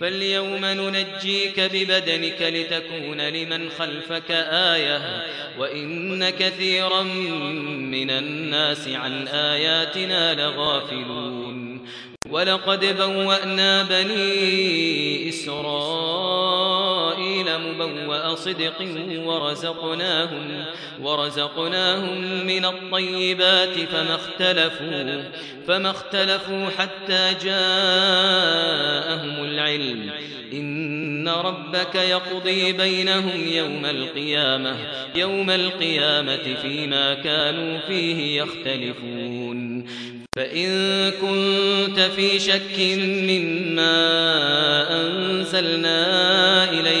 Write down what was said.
فاليوم ننجيك ببدنك لتكون لمن خلفك آية وإن كثيرا من الناس عن آياتنا لغافلون. ولقد بوأنا بني إسرائيل مبوأ صدق ورزقناهم ورزقناهم من الطيبات فما اختلفوا فما اختلفوا حتى جاءهم العلم إن ربك يقضي بينهم يوم القيامة يوم القيامة فيما كانوا فيه يختلفون. فإن كنت في شك مما أنزلنا إليك